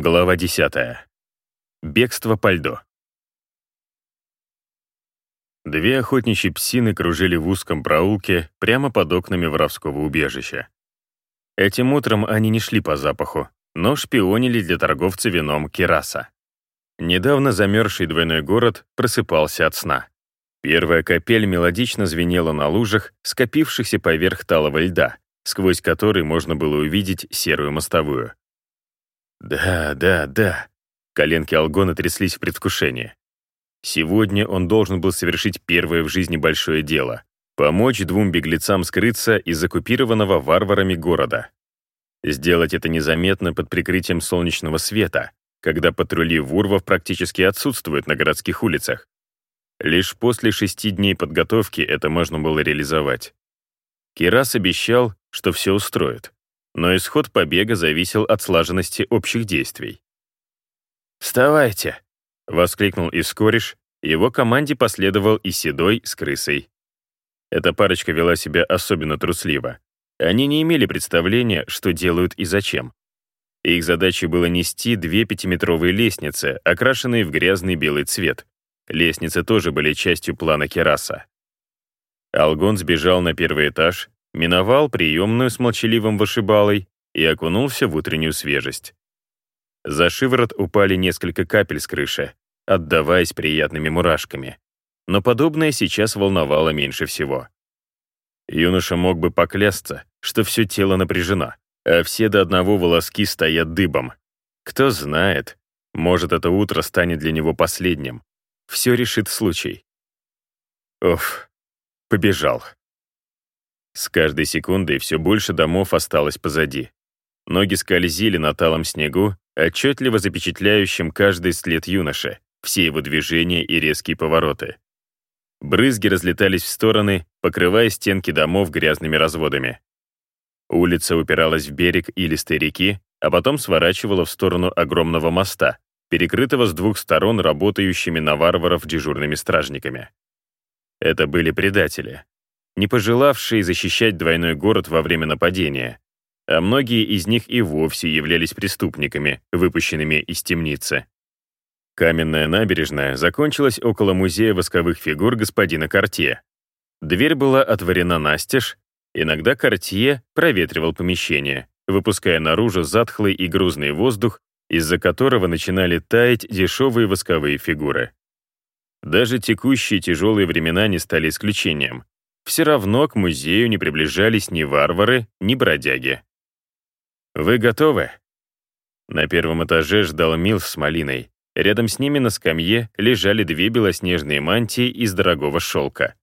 Глава 10. Бегство по льду. Две охотничьи псины кружили в узком проулке прямо под окнами воровского убежища. Этим утром они не шли по запаху, но шпионили для торговца вином Кираса. Недавно замерзший двойной город просыпался от сна. Первая капель мелодично звенела на лужах, скопившихся поверх талого льда, сквозь который можно было увидеть серую мостовую. Да, да, да. Коленки Алгона тряслись в предвкушении. Сегодня он должен был совершить первое в жизни большое дело — помочь двум беглецам скрыться из оккупированного варварами города. Сделать это незаметно под прикрытием солнечного света, когда патрули Вурвов практически отсутствуют на городских улицах. Лишь после шести дней подготовки это можно было реализовать. Кирас обещал, что все устроит но исход побега зависел от слаженности общих действий. «Вставайте!» — воскликнул Искориш, его команде последовал и Седой с крысой. Эта парочка вела себя особенно трусливо. Они не имели представления, что делают и зачем. Их задачей было нести две пятиметровые лестницы, окрашенные в грязный белый цвет. Лестницы тоже были частью плана Кераса. Алгон сбежал на первый этаж, миновал приемную с молчаливым вышибалой и окунулся в утреннюю свежесть. За шиворот упали несколько капель с крыши, отдаваясь приятными мурашками. Но подобное сейчас волновало меньше всего. Юноша мог бы поклясться, что все тело напряжено, а все до одного волоски стоят дыбом. Кто знает, может, это утро станет для него последним. Все решит случай. Оф, побежал. С каждой секундой все больше домов осталось позади. Ноги скользили на талом снегу, отчетливо запечатляющим каждый след юноши, все его движения и резкие повороты. Брызги разлетались в стороны, покрывая стенки домов грязными разводами. Улица упиралась в берег илистой реки, а потом сворачивала в сторону огромного моста, перекрытого с двух сторон работающими на варваров дежурными стражниками. Это были предатели, не пожелавшие защищать двойной город во время нападения, а многие из них и вовсе являлись преступниками, выпущенными из темницы. Каменная набережная закончилась около музея восковых фигур господина Кортье. Дверь была отворена настежь, иногда Кортье проветривал помещение, выпуская наружу затхлый и грузный воздух, из-за которого начинали таять дешевые восковые фигуры. Даже текущие тяжелые времена не стали исключением все равно к музею не приближались ни варвары, ни бродяги. «Вы готовы?» На первом этаже ждал Милс с малиной. Рядом с ними на скамье лежали две белоснежные мантии из дорогого шелка.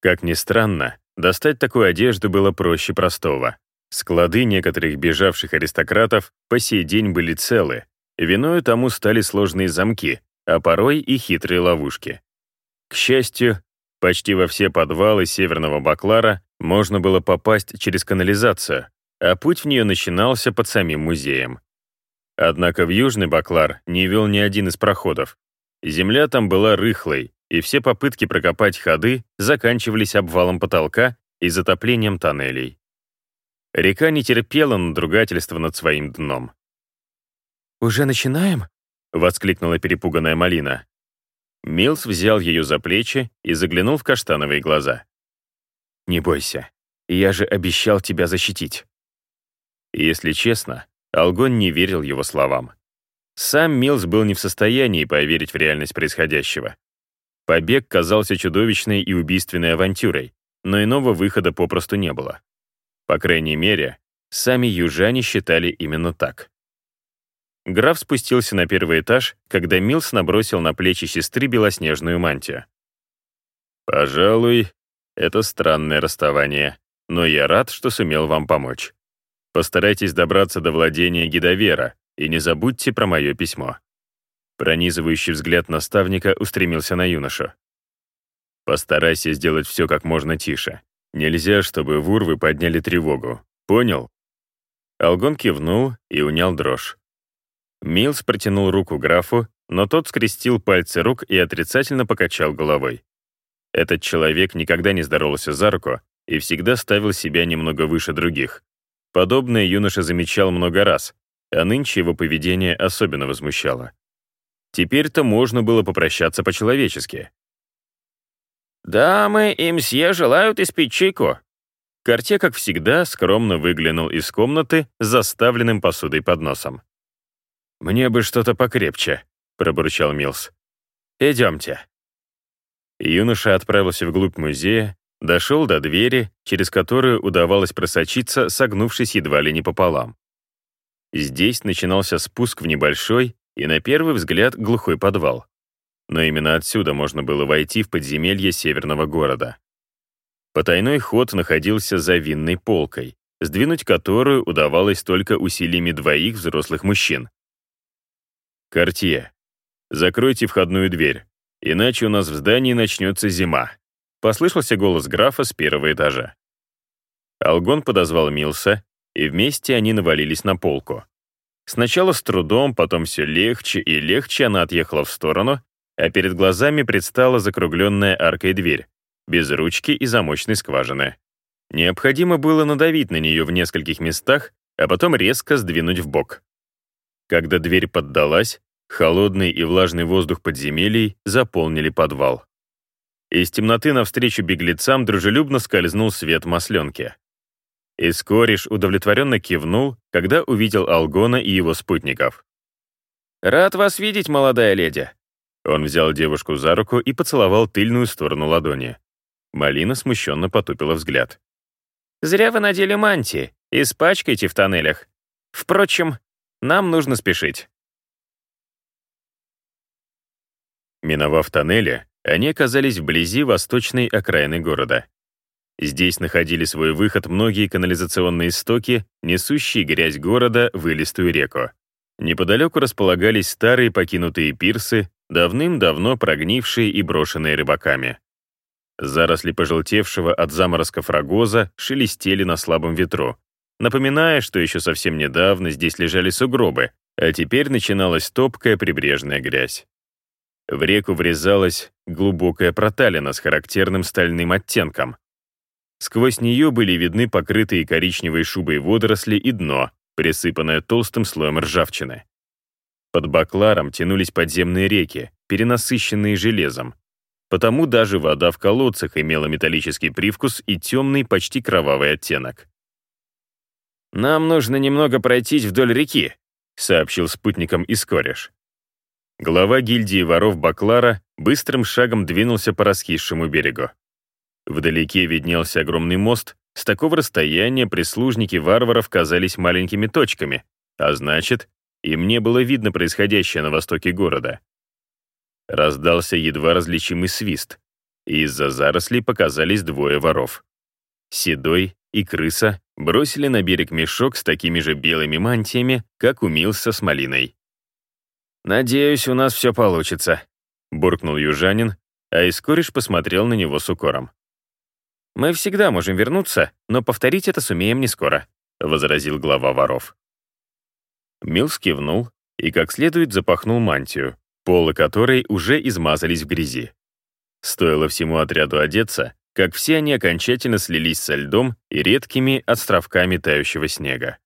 Как ни странно, достать такую одежду было проще простого. Склады некоторых бежавших аристократов по сей день были целы, виною тому стали сложные замки, а порой и хитрые ловушки. К счастью, Почти во все подвалы Северного Баклара можно было попасть через канализацию, а путь в нее начинался под самим музеем. Однако в Южный Баклар не вел ни один из проходов. Земля там была рыхлой, и все попытки прокопать ходы заканчивались обвалом потолка и затоплением тоннелей. Река не терпела надругательства над своим дном. «Уже начинаем?» — воскликнула перепуганная Малина. Милс взял ее за плечи и заглянул в каштановые глаза. «Не бойся, я же обещал тебя защитить». Если честно, Алгон не верил его словам. Сам Милс был не в состоянии поверить в реальность происходящего. Побег казался чудовищной и убийственной авантюрой, но иного выхода попросту не было. По крайней мере, сами южане считали именно так. Граф спустился на первый этаж, когда Милс набросил на плечи сестры белоснежную мантию. «Пожалуй, это странное расставание, но я рад, что сумел вам помочь. Постарайтесь добраться до владения Гидовера и не забудьте про мое письмо». Пронизывающий взгляд наставника устремился на юношу. «Постарайся сделать все как можно тише. Нельзя, чтобы в Урвы подняли тревогу. Понял?» Алгон кивнул и унял дрожь. Милс протянул руку графу, но тот скрестил пальцы рук и отрицательно покачал головой. Этот человек никогда не здоровался за руку и всегда ставил себя немного выше других. Подобное юноша замечал много раз, а нынче его поведение особенно возмущало. Теперь-то можно было попрощаться по-человечески. «Дамы и мсье желают испить чайку». Карте, как всегда, скромно выглянул из комнаты с заставленным посудой подносом. «Мне бы что-то покрепче», — пробурчал Милс. «Идемте». Юноша отправился вглубь музея, дошел до двери, через которую удавалось просочиться, согнувшись едва ли не пополам. Здесь начинался спуск в небольшой и, на первый взгляд, глухой подвал. Но именно отсюда можно было войти в подземелье северного города. Потайной ход находился за винной полкой, сдвинуть которую удавалось только усилиями двоих взрослых мужчин. «Кортье, закройте входную дверь, иначе у нас в здании начнется зима», послышался голос графа с первого этажа. Алгон подозвал Милса, и вместе они навалились на полку. Сначала с трудом, потом все легче и легче она отъехала в сторону, а перед глазами предстала закругленная аркой дверь, без ручки и замочной скважины. Необходимо было надавить на нее в нескольких местах, а потом резко сдвинуть в бок. Когда дверь поддалась, холодный и влажный воздух подземелий заполнили подвал. Из темноты навстречу беглецам дружелюбно скользнул свет масленки. Искориш удовлетворенно кивнул, когда увидел Алгона и его спутников. «Рад вас видеть, молодая леди». Он взял девушку за руку и поцеловал тыльную сторону ладони. Малина смущенно потупила взгляд. «Зря вы надели мантии. Испачкайте в тоннелях. Впрочем, нам нужно спешить». Миновав тоннели, они оказались вблизи восточной окраины города. Здесь находили свой выход многие канализационные стоки, несущие грязь города в илистую реку. Неподалеку располагались старые покинутые пирсы, давным-давно прогнившие и брошенные рыбаками. Заросли пожелтевшего от заморозков рогоза шелестели на слабом ветру, напоминая, что еще совсем недавно здесь лежали сугробы, а теперь начиналась топкая прибрежная грязь. В реку врезалась глубокая проталина с характерным стальным оттенком, Сквозь нее были видны покрытые коричневой шубой водоросли и дно, присыпанное толстым слоем ржавчины. Под бакларом тянулись подземные реки, перенасыщенные железом. Потому даже вода в колодцах имела металлический привкус и темный, почти кровавый оттенок. «Нам нужно немного пройтись вдоль реки», — сообщил спутникам Искореш. Глава гильдии воров Баклара быстрым шагом двинулся по раскисшему берегу. Вдалеке виднелся огромный мост, с такого расстояния прислужники варваров казались маленькими точками, а значит, им не было видно происходящее на востоке города. Раздался едва различимый свист, и из-за зарослей показались двое воров. Седой и крыса бросили на берег мешок с такими же белыми мантиями, как умился с малиной. «Надеюсь, у нас все получится», — буркнул южанин, а Искориш посмотрел на него с укором. «Мы всегда можем вернуться, но повторить это сумеем не скоро», — возразил глава воров. Милс кивнул и как следует запахнул мантию, полы которой уже измазались в грязи. Стоило всему отряду одеться, как все они окончательно слились со льдом и редкими островками тающего снега.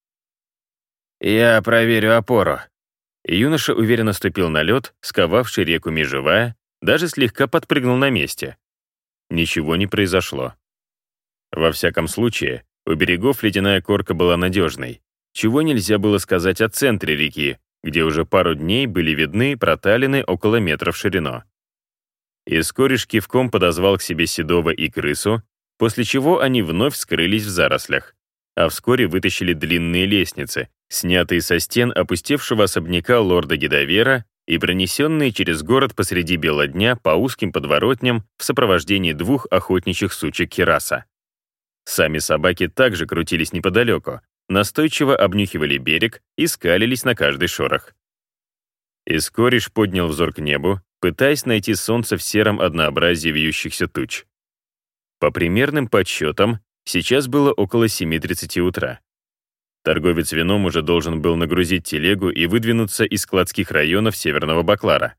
«Я проверю опору». Юноша уверенно ступил на лед, сковавший реку межевая, даже слегка подпрыгнул на месте. Ничего не произошло. Во всяком случае, у берегов ледяная корка была надежной, чего нельзя было сказать о центре реки, где уже пару дней были видны проталины около метра в ширину. Искориш кивком подозвал к себе Седова и крысу, после чего они вновь скрылись в зарослях, а вскоре вытащили длинные лестницы, снятые со стен опустевшего особняка лорда Гедовера и пронесенные через город посреди бела дня по узким подворотням в сопровождении двух охотничьих сучек Кираса. Сами собаки также крутились неподалеку, настойчиво обнюхивали берег и скалились на каждый шорох. Искориш поднял взор к небу, пытаясь найти солнце в сером однообразии вьющихся туч. По примерным подсчетам, сейчас было около 7.30 утра. Торговец вином уже должен был нагрузить телегу и выдвинуться из складских районов Северного Баклара.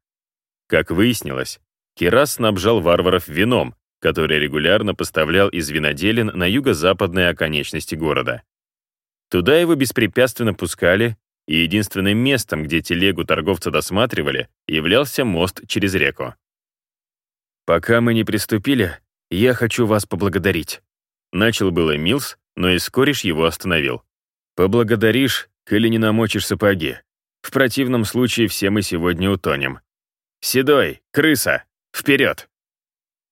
Как выяснилось, Кирас снабжал варваров вином, который регулярно поставлял из виноделин на юго-западные оконечности города. Туда его беспрепятственно пускали, и единственным местом, где телегу торговца досматривали, являлся мост через реку. «Пока мы не приступили, я хочу вас поблагодарить». Начал было Милс, но Искориш его остановил. «Поблагодаришь, или не намочишь сапоги. В противном случае все мы сегодня утонем. Седой, крыса, вперед!»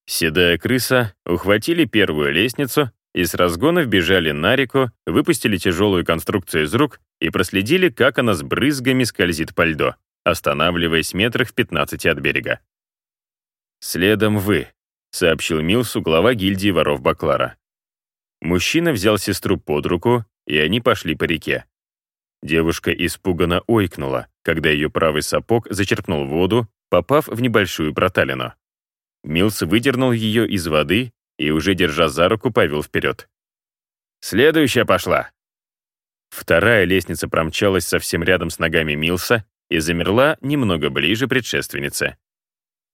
Седая крыса ухватили первую лестницу и с разгона вбежали на реку, выпустили тяжелую конструкцию из рук и проследили, как она с брызгами скользит по льду, останавливаясь метрах в 15 от берега. «Следом вы», — сообщил Милсу глава гильдии воров Баклара. Мужчина взял сестру под руку, и они пошли по реке. Девушка испуганно ойкнула, когда ее правый сапог зачерпнул воду, попав в небольшую проталину. Милс выдернул ее из воды и, уже держа за руку, повел вперед. «Следующая пошла!» Вторая лестница промчалась совсем рядом с ногами Милса и замерла немного ближе предшественницы.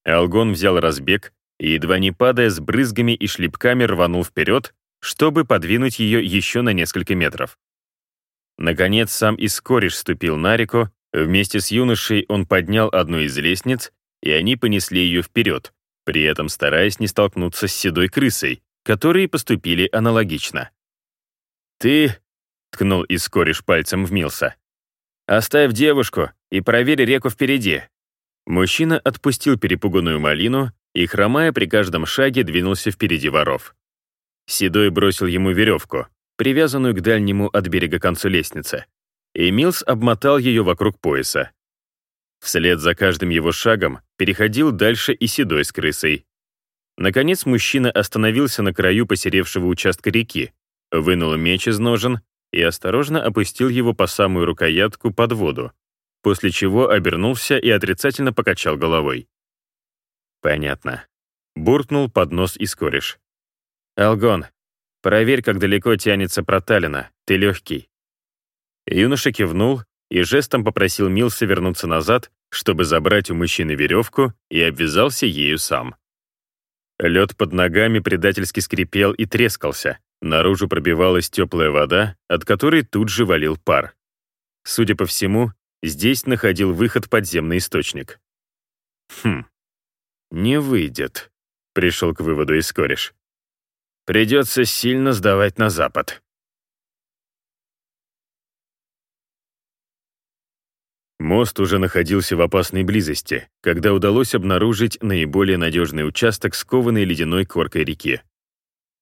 Алгон взял разбег и, едва не падая с брызгами и шлепками, рванул вперед, чтобы подвинуть ее еще на несколько метров. Наконец, сам Искориш ступил на реку, вместе с юношей он поднял одну из лестниц, и они понесли ее вперед, при этом стараясь не столкнуться с седой крысой, которые поступили аналогично. «Ты...» — ткнул Искориш пальцем в Милса. «Оставь девушку и проверь реку впереди». Мужчина отпустил перепуганную малину и, хромая при каждом шаге, двинулся впереди воров. Седой бросил ему веревку, привязанную к дальнему от берега концу лестницы, и Милс обмотал ее вокруг пояса. Вслед за каждым его шагом переходил дальше и седой с крысой. Наконец мужчина остановился на краю посеревшего участка реки, вынул меч из ножен и осторожно опустил его по самую рукоятку под воду, после чего обернулся и отрицательно покачал головой. «Понятно». Буркнул под нос и скориш. «Алгон, проверь, как далеко тянется проталина, ты легкий». Юноша кивнул и жестом попросил Милса вернуться назад, чтобы забрать у мужчины веревку, и обвязался ею сам. Лед под ногами предательски скрипел и трескался, наружу пробивалась теплая вода, от которой тут же валил пар. Судя по всему, здесь находил выход подземный источник. «Хм, не выйдет», — пришел к выводу Искориш. «Придется сильно сдавать на запад». Мост уже находился в опасной близости, когда удалось обнаружить наиболее надежный участок скованной ледяной коркой реки.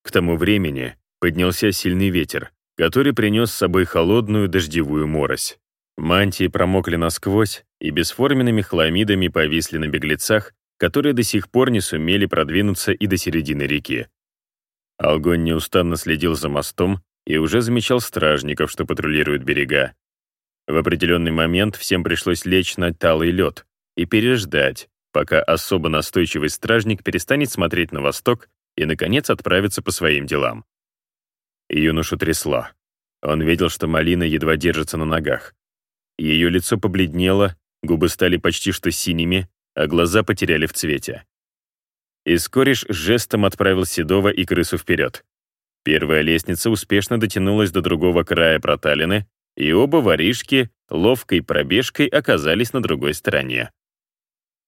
К тому времени поднялся сильный ветер, который принес с собой холодную дождевую морось. Мантии промокли насквозь и бесформенными хламидами повисли на беглецах, которые до сих пор не сумели продвинуться и до середины реки. Алгон неустанно следил за мостом и уже замечал стражников, что патрулируют берега. В определенный момент всем пришлось лечь на талый лед и переждать, пока особо настойчивый стражник перестанет смотреть на восток и, наконец, отправится по своим делам. Юношу трясло. Он видел, что Малина едва держится на ногах. Ее лицо побледнело, губы стали почти что синими, а глаза потеряли в цвете. Искориш жестом отправил Седова и крысу вперед. Первая лестница успешно дотянулась до другого края проталины, и оба воришки ловкой пробежкой оказались на другой стороне.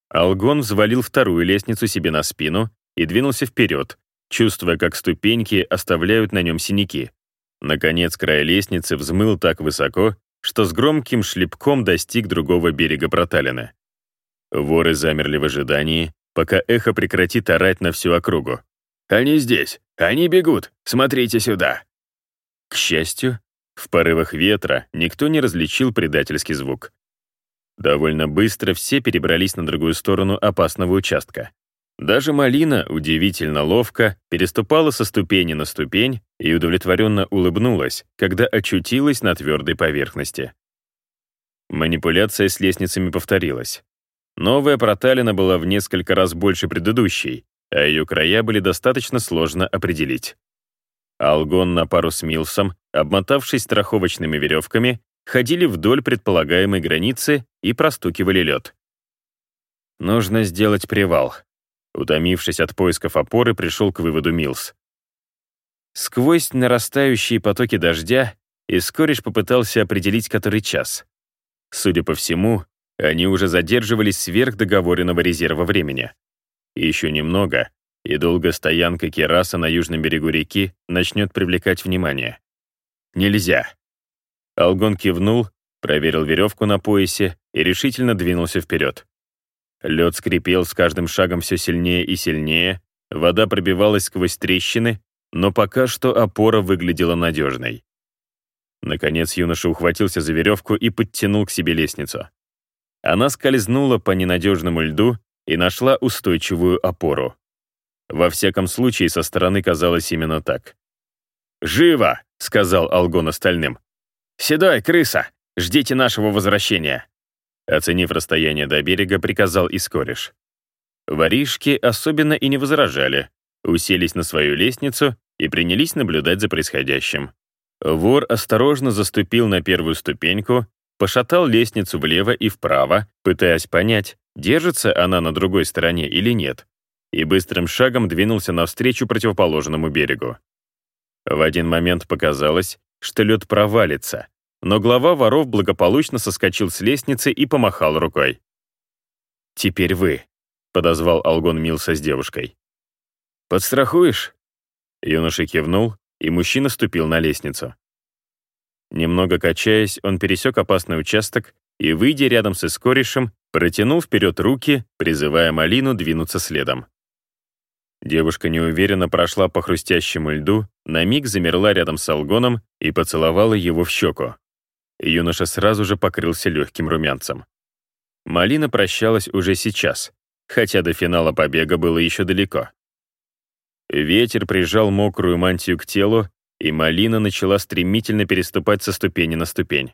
Алгон взвалил вторую лестницу себе на спину и двинулся вперед, чувствуя, как ступеньки оставляют на нем синяки. Наконец, край лестницы взмыл так высоко, что с громким шлепком достиг другого берега проталины. Воры замерли в ожидании, пока эхо прекратит орать на всю округу. «Они здесь! Они бегут! Смотрите сюда!» К счастью, в порывах ветра никто не различил предательский звук. Довольно быстро все перебрались на другую сторону опасного участка. Даже Малина удивительно ловко переступала со ступени на ступень и удовлетворенно улыбнулась, когда очутилась на твердой поверхности. Манипуляция с лестницами повторилась. Новая проталина была в несколько раз больше предыдущей, а ее края были достаточно сложно определить. Алгон на пару с Милсом, обмотавшись страховочными веревками, ходили вдоль предполагаемой границы и простукивали лед. Нужно сделать привал. Утомившись от поисков опоры, пришел к выводу Милс. Сквозь нарастающие потоки дождя Искориш попытался определить который час. Судя по всему, они уже задерживались сверх договоренного резерва времени. Еще немного, и долгая стоянка Кераса на южном берегу реки начнет привлекать внимание. Нельзя. Алгон кивнул, проверил веревку на поясе и решительно двинулся вперед. Лед скрипел с каждым шагом все сильнее и сильнее, вода пробивалась сквозь трещины, но пока что опора выглядела надежной. Наконец юноша ухватился за веревку и подтянул к себе лестницу. Она скользнула по ненадежному льду и нашла устойчивую опору. Во всяком случае, со стороны казалось именно так. «Живо!» — сказал Алгон остальным. «Седой, крыса! Ждите нашего возвращения!» Оценив расстояние до берега, приказал Искориш. Воришки особенно и не возражали, уселись на свою лестницу и принялись наблюдать за происходящим. Вор осторожно заступил на первую ступеньку, пошатал лестницу влево и вправо, пытаясь понять, держится она на другой стороне или нет, и быстрым шагом двинулся навстречу противоположному берегу. В один момент показалось, что лед провалится, но глава воров благополучно соскочил с лестницы и помахал рукой. «Теперь вы», — подозвал Алгон Милса с девушкой. «Подстрахуешь?» Юноша кивнул, и мужчина ступил на лестницу. Немного качаясь, он пересек опасный участок и, выйдя рядом с Искоришем, протянул вперед руки, призывая Малину двинуться следом. Девушка неуверенно прошла по хрустящему льду, на миг замерла рядом с Алгоном и поцеловала его в щеку. Юноша сразу же покрылся легким румянцем. Малина прощалась уже сейчас, хотя до финала побега было еще далеко. Ветер прижал мокрую мантию к телу, и Малина начала стремительно переступать со ступени на ступень.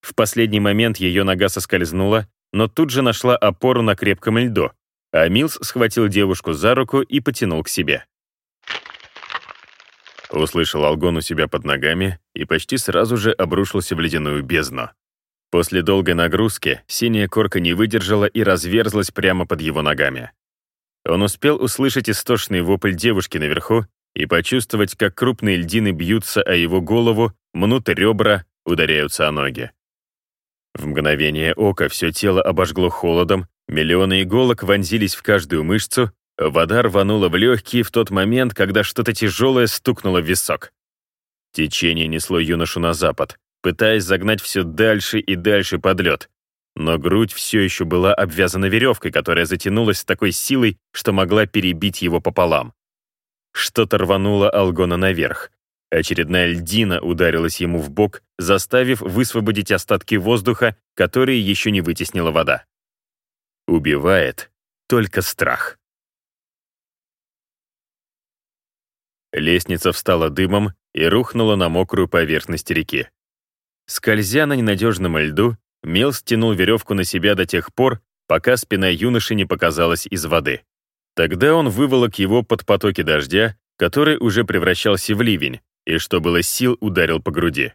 В последний момент ее нога соскользнула, но тут же нашла опору на крепком льду, а Милс схватил девушку за руку и потянул к себе. Услышал Алгон у себя под ногами и почти сразу же обрушился в ледяную бездну. После долгой нагрузки синяя корка не выдержала и разверзлась прямо под его ногами. Он успел услышать истошный вопль девушки наверху и почувствовать, как крупные льдины бьются о его голову, мнут ребра, ударяются о ноги. В мгновение ока все тело обожгло холодом, миллионы иголок вонзились в каждую мышцу, вода рванула в легкие в тот момент, когда что-то тяжелое стукнуло в висок. Течение несло юношу на запад, пытаясь загнать все дальше и дальше под лед, но грудь все еще была обвязана веревкой, которая затянулась с такой силой, что могла перебить его пополам. Что-то рвануло Алгона наверх. Очередная льдина ударилась ему в бок, заставив высвободить остатки воздуха, которые еще не вытеснила вода. Убивает только страх. Лестница встала дымом и рухнула на мокрую поверхность реки. Скользя на ненадежном льду, Мел стянул веревку на себя до тех пор, пока спина юноши не показалась из воды. Тогда он выволок его под потоки дождя, который уже превращался в ливень, и что было сил ударил по груди.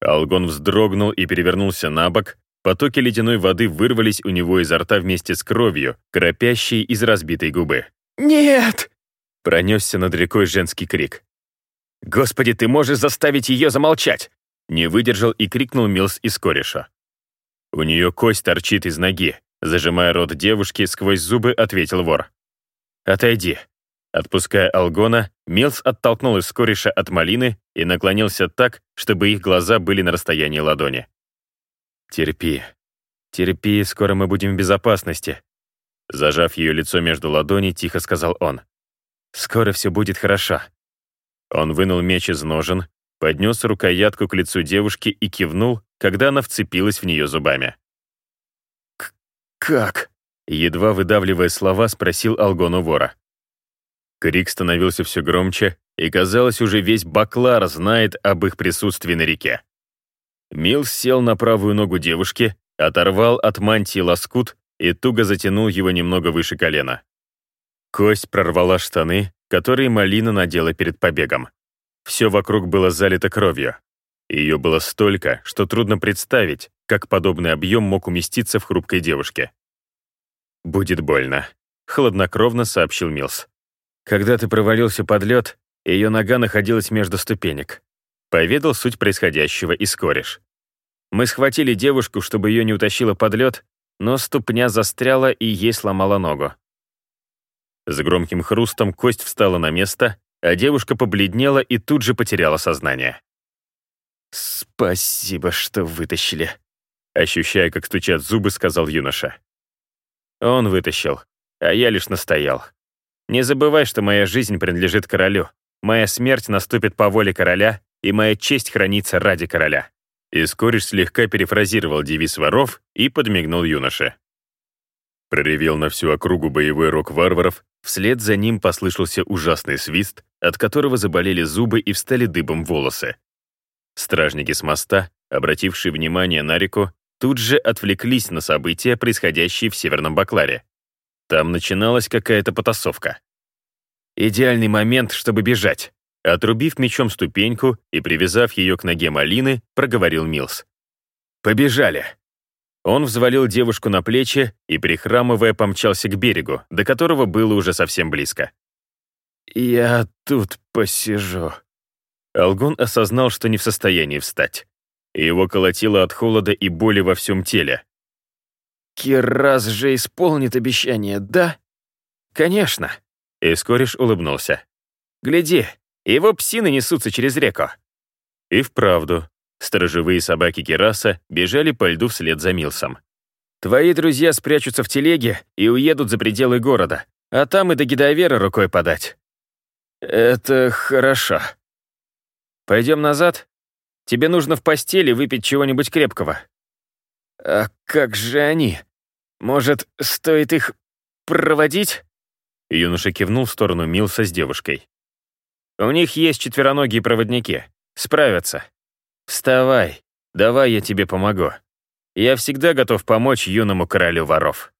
Алгон вздрогнул и перевернулся на бок, потоки ледяной воды вырвались у него изо рта вместе с кровью, кропящей из разбитой губы. «Нет!» — пронесся над рекой женский крик. «Господи, ты можешь заставить ее замолчать!» Не выдержал и крикнул Милс из кореша. «У нее кость торчит из ноги», зажимая рот девушки, сквозь зубы ответил вор. «Отойди». Отпуская Алгона, Милс оттолкнул из кореша от малины и наклонился так, чтобы их глаза были на расстоянии ладони. «Терпи. Терпи, скоро мы будем в безопасности». Зажав ее лицо между ладоней, тихо сказал он. «Скоро все будет хорошо». Он вынул меч из ножен, поднес рукоятку к лицу девушки и кивнул, когда она вцепилась в нее зубами. «Как?» Едва выдавливая слова, спросил Алгон у вора. Крик становился все громче, и, казалось, уже весь Баклар знает об их присутствии на реке. Милс сел на правую ногу девушки, оторвал от мантии лоскут и туго затянул его немного выше колена. Кость прорвала штаны, которые Малина надела перед побегом. Все вокруг было залито кровью. Ее было столько, что трудно представить, как подобный объем мог уместиться в хрупкой девушке. «Будет больно», — хладнокровно сообщил Милс. «Когда ты провалился под лед, ее нога находилась между ступенек». Поведал суть происходящего и скореш. Мы схватили девушку, чтобы ее не утащило под лед, но ступня застряла и ей сломала ногу. С громким хрустом кость встала на место, а девушка побледнела и тут же потеряла сознание. «Спасибо, что вытащили», — ощущая, как стучат зубы, сказал юноша. Он вытащил, а я лишь настоял. Не забывай, что моя жизнь принадлежит королю. Моя смерть наступит по воле короля, и моя честь хранится ради короля». Искориш слегка перефразировал девиз воров и подмигнул юноше. Проревел на всю округу боевой рок варваров, вслед за ним послышался ужасный свист, от которого заболели зубы и встали дыбом волосы. Стражники с моста, обратившие внимание на реку, тут же отвлеклись на события, происходящие в Северном Бакларе. Там начиналась какая-то потасовка. Идеальный момент, чтобы бежать. Отрубив мечом ступеньку и привязав ее к ноге Малины, проговорил Милс. «Побежали!» Он взвалил девушку на плечи и, прихрамывая, помчался к берегу, до которого было уже совсем близко. «Я тут посижу». Алгон осознал, что не в состоянии встать. Его колотило от холода и боли во всем теле. «Кирас же исполнит обещание, да?» «Конечно». Искориш улыбнулся. «Гляди, его псины несутся через реку». И вправду, сторожевые собаки Кираса бежали по льду вслед за Милсом. «Твои друзья спрячутся в телеге и уедут за пределы города, а там и до Гидовера рукой подать». «Это хорошо». «Пойдем назад? Тебе нужно в постели выпить чего-нибудь крепкого». «А как же они? Может, стоит их проводить?» Юноша кивнул в сторону Милса с девушкой. «У них есть четвероногие проводники. Справятся. Вставай, давай я тебе помогу. Я всегда готов помочь юному королю воров».